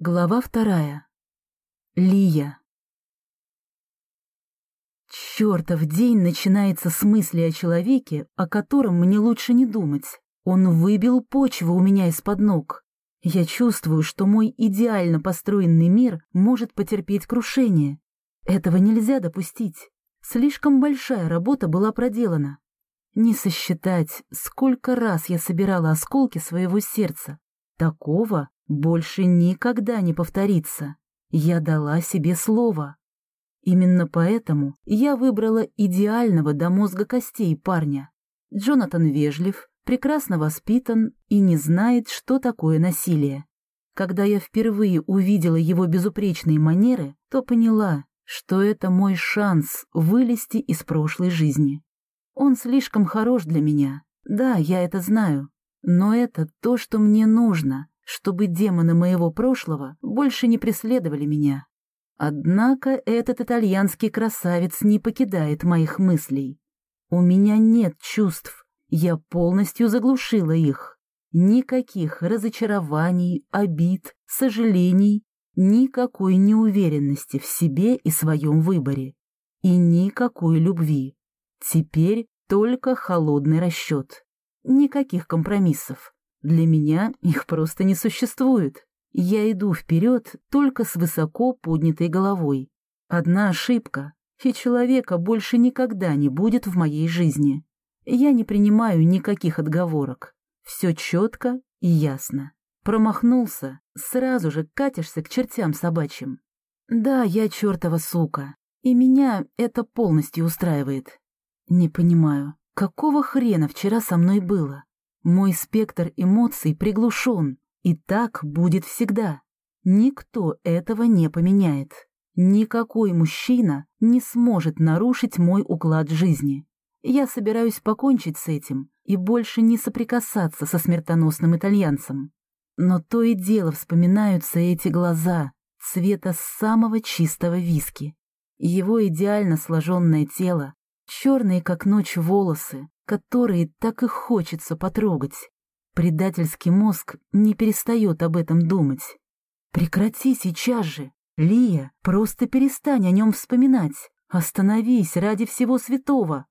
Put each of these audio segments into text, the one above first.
Глава вторая. Лия. Чёртов день начинается с мысли о человеке, о котором мне лучше не думать. Он выбил почву у меня из-под ног. Я чувствую, что мой идеально построенный мир может потерпеть крушение. Этого нельзя допустить. Слишком большая работа была проделана. Не сосчитать, сколько раз я собирала осколки своего сердца. Такого больше никогда не повторится. Я дала себе слово. Именно поэтому я выбрала идеального до мозга костей парня. Джонатан вежлив, прекрасно воспитан и не знает, что такое насилие. Когда я впервые увидела его безупречные манеры, то поняла, что это мой шанс вылезти из прошлой жизни. Он слишком хорош для меня. Да, я это знаю. Но это то, что мне нужно, чтобы демоны моего прошлого больше не преследовали меня. Однако этот итальянский красавец не покидает моих мыслей. У меня нет чувств, я полностью заглушила их. Никаких разочарований, обид, сожалений, никакой неуверенности в себе и своем выборе. И никакой любви. Теперь только холодный расчет. Никаких компромиссов. Для меня их просто не существует. Я иду вперед только с высоко поднятой головой. Одна ошибка, и человека больше никогда не будет в моей жизни. Я не принимаю никаких отговорок. Все четко и ясно. Промахнулся, сразу же катишься к чертям собачьим. Да, я чертова сука, и меня это полностью устраивает. Не понимаю, какого хрена вчера со мной было? Мой спектр эмоций приглушен, и так будет всегда. Никто этого не поменяет. Никакой мужчина не сможет нарушить мой уклад жизни. Я собираюсь покончить с этим и больше не соприкасаться со смертоносным итальянцем. Но то и дело вспоминаются эти глаза, цвета самого чистого виски. Его идеально сложенное тело, черные как ночь волосы, которые так и хочется потрогать. Предательский мозг не перестает об этом думать. Прекрати сейчас же. Лия, просто перестань о нем вспоминать. Остановись ради всего святого.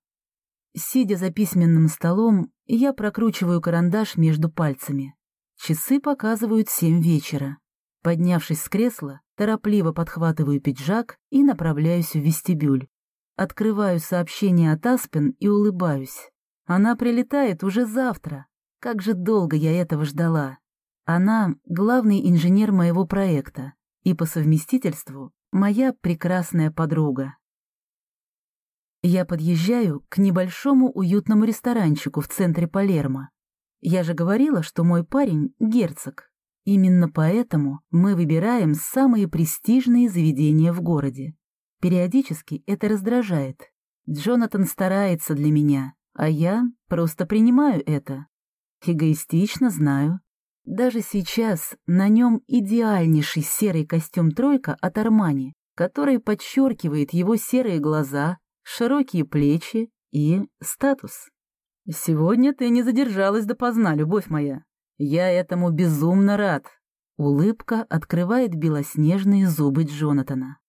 Сидя за письменным столом, я прокручиваю карандаш между пальцами. Часы показывают семь вечера. Поднявшись с кресла, торопливо подхватываю пиджак и направляюсь в вестибюль. Открываю сообщение от Аспен и улыбаюсь. Она прилетает уже завтра. Как же долго я этого ждала. Она — главный инженер моего проекта и по совместительству моя прекрасная подруга. Я подъезжаю к небольшому уютному ресторанчику в центре Палермо. Я же говорила, что мой парень — герцог. Именно поэтому мы выбираем самые престижные заведения в городе. Периодически это раздражает. Джонатан старается для меня, а я просто принимаю это. Эгоистично знаю. Даже сейчас на нем идеальнейший серый костюм «тройка» от Армани, который подчеркивает его серые глаза, широкие плечи и статус. «Сегодня ты не задержалась допоздна, любовь моя. Я этому безумно рад». Улыбка открывает белоснежные зубы Джонатана.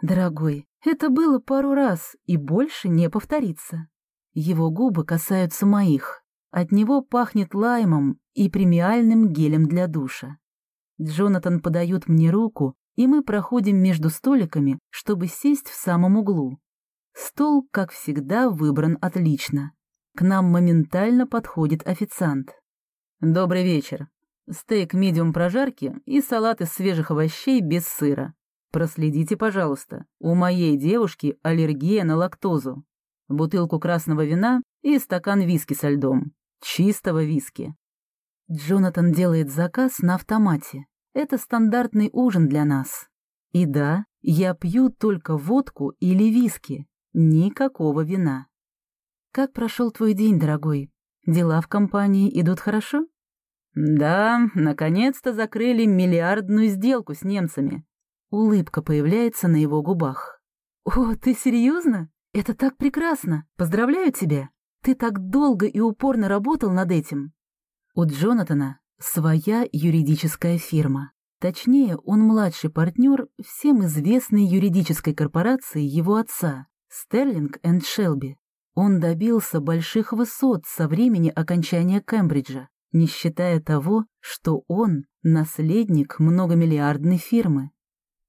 «Дорогой, это было пару раз и больше не повторится». Его губы касаются моих. От него пахнет лаймом и премиальным гелем для душа. Джонатан подает мне руку, и мы проходим между столиками, чтобы сесть в самом углу. Стол, как всегда, выбран отлично. К нам моментально подходит официант. «Добрый вечер. Стейк медиум прожарки и салат из свежих овощей без сыра. Проследите, пожалуйста, у моей девушки аллергия на лактозу бутылку красного вина и стакан виски со льдом. Чистого виски. Джонатан делает заказ на автомате. Это стандартный ужин для нас. И да, я пью только водку или виски. Никакого вина. Как прошел твой день, дорогой? Дела в компании идут хорошо? Да, наконец-то закрыли миллиардную сделку с немцами. Улыбка появляется на его губах. О, ты серьезно? «Это так прекрасно! Поздравляю тебя! Ты так долго и упорно работал над этим!» У Джонатана своя юридическая фирма. Точнее, он младший партнер всем известной юридической корпорации его отца, Стерлинг энд Шелби. Он добился больших высот со времени окончания Кембриджа, не считая того, что он наследник многомиллиардной фирмы.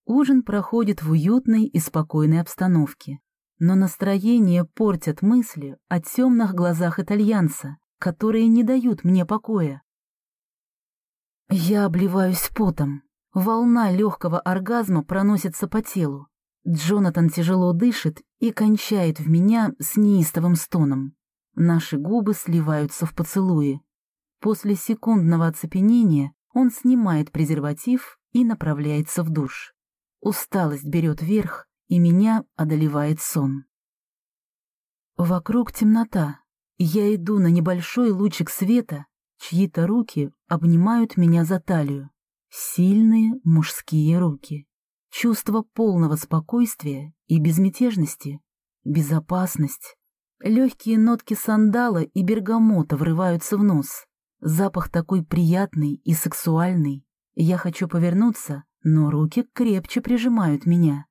Ужин проходит в уютной и спокойной обстановке, но настроение портят мысли о темных глазах итальянца, которые не дают мне покоя. Я обливаюсь потом. Волна легкого оргазма проносится по телу. Джонатан тяжело дышит и кончает в меня с неистовым стоном. Наши губы сливаются в поцелуи. После секундного оцепенения он снимает презерватив и направляется в душ. Усталость берет верх, и меня одолевает сон. Вокруг темнота. Я иду на небольшой лучик света, чьи-то руки обнимают меня за талию. Сильные мужские руки. Чувство полного спокойствия и безмятежности. Безопасность. Легкие нотки сандала и бергамота врываются в нос. Запах такой приятный и сексуальный. Я хочу повернуться, но руки крепче прижимают меня.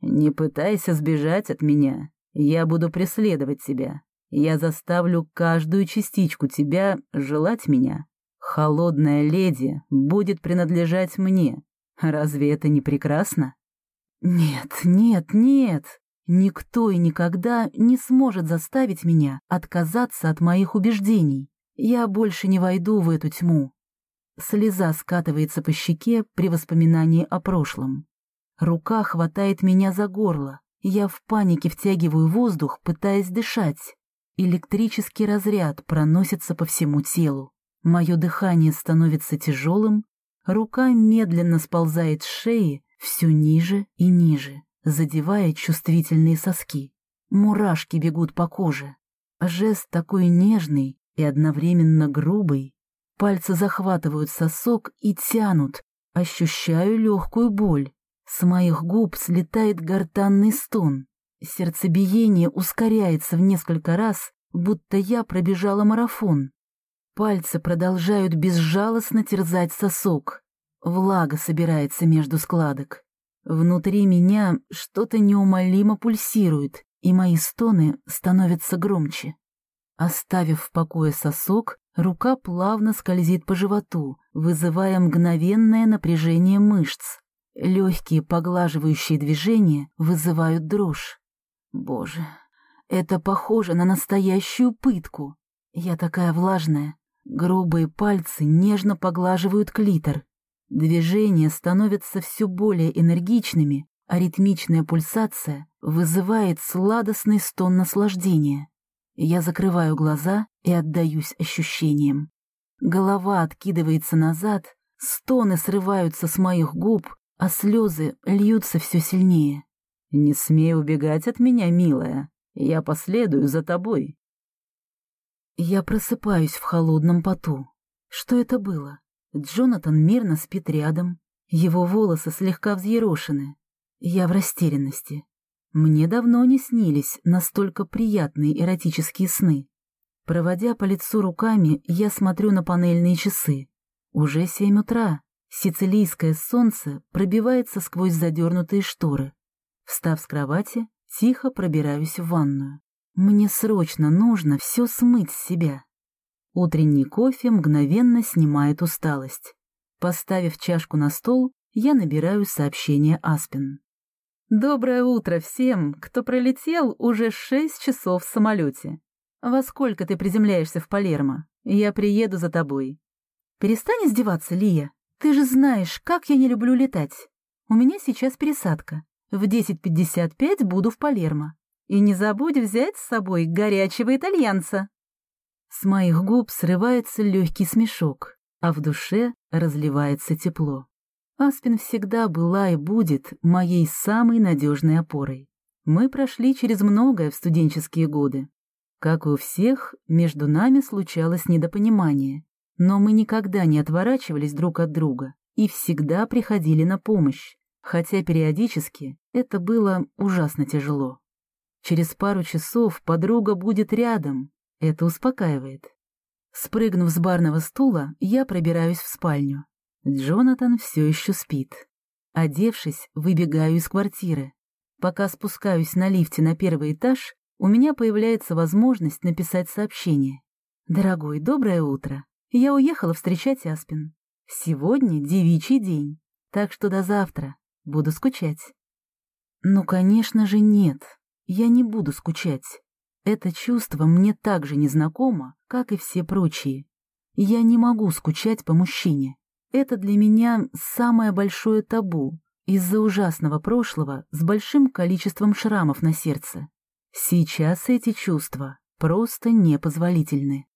«Не пытайся сбежать от меня. Я буду преследовать тебя. Я заставлю каждую частичку тебя желать меня. Холодная леди будет принадлежать мне. Разве это не прекрасно?» «Нет, нет, нет. Никто и никогда не сможет заставить меня отказаться от моих убеждений. Я больше не войду в эту тьму. Слеза скатывается по щеке при воспоминании о прошлом. Рука хватает меня за горло. Я в панике втягиваю воздух, пытаясь дышать. Электрический разряд проносится по всему телу. Мое дыхание становится тяжелым, рука медленно сползает с шеи все ниже и ниже, задевая чувствительные соски. Мурашки бегут по коже. Жест такой нежный, и одновременно грубый. Пальцы захватывают сосок и тянут. Ощущаю легкую боль. С моих губ слетает гортанный стон. Сердцебиение ускоряется в несколько раз, будто я пробежала марафон. Пальцы продолжают безжалостно терзать сосок. Влага собирается между складок. Внутри меня что-то неумолимо пульсирует, и мои стоны становятся громче. Оставив в покое сосок, рука плавно скользит по животу, вызывая мгновенное напряжение мышц. Легкие поглаживающие движения вызывают дрожь. Боже, это похоже на настоящую пытку. Я такая влажная. Грубые пальцы нежно поглаживают клитор. Движения становятся все более энергичными, а ритмичная пульсация вызывает сладостный стон наслаждения. Я закрываю глаза и отдаюсь ощущениям. Голова откидывается назад, стоны срываются с моих губ, а слезы льются все сильнее. «Не смей убегать от меня, милая. Я последую за тобой». Я просыпаюсь в холодном поту. Что это было? Джонатан мирно спит рядом. Его волосы слегка взъерошены. Я в растерянности. Мне давно не снились настолько приятные эротические сны. Проводя по лицу руками, я смотрю на панельные часы. Уже семь утра. Сицилийское солнце пробивается сквозь задернутые шторы. Встав с кровати, тихо пробираюсь в ванную. Мне срочно нужно все смыть с себя. Утренний кофе мгновенно снимает усталость. Поставив чашку на стол, я набираю сообщение Аспин. Доброе утро всем, кто пролетел уже шесть часов в самолете. Во сколько ты приземляешься в Палермо? Я приеду за тобой. Перестань издеваться, Лия. Ты же знаешь, как я не люблю летать. У меня сейчас пересадка. В 10.55 буду в Палермо. И не забудь взять с собой горячего итальянца. С моих губ срывается легкий смешок, а в душе разливается тепло. Аспин всегда была и будет моей самой надежной опорой. Мы прошли через многое в студенческие годы. Как и у всех, между нами случалось недопонимание, но мы никогда не отворачивались друг от друга и всегда приходили на помощь, хотя периодически это было ужасно тяжело. Через пару часов подруга будет рядом, это успокаивает. Спрыгнув с барного стула, я пробираюсь в спальню. Джонатан все еще спит. Одевшись, выбегаю из квартиры. Пока спускаюсь на лифте на первый этаж, у меня появляется возможность написать сообщение. «Дорогой, доброе утро. Я уехала встречать Аспин. Сегодня девичий день, так что до завтра. Буду скучать». Ну, конечно же, нет. Я не буду скучать. Это чувство мне так же незнакомо, как и все прочие. Я не могу скучать по мужчине. Это для меня самое большое табу из-за ужасного прошлого с большим количеством шрамов на сердце. Сейчас эти чувства просто непозволительны.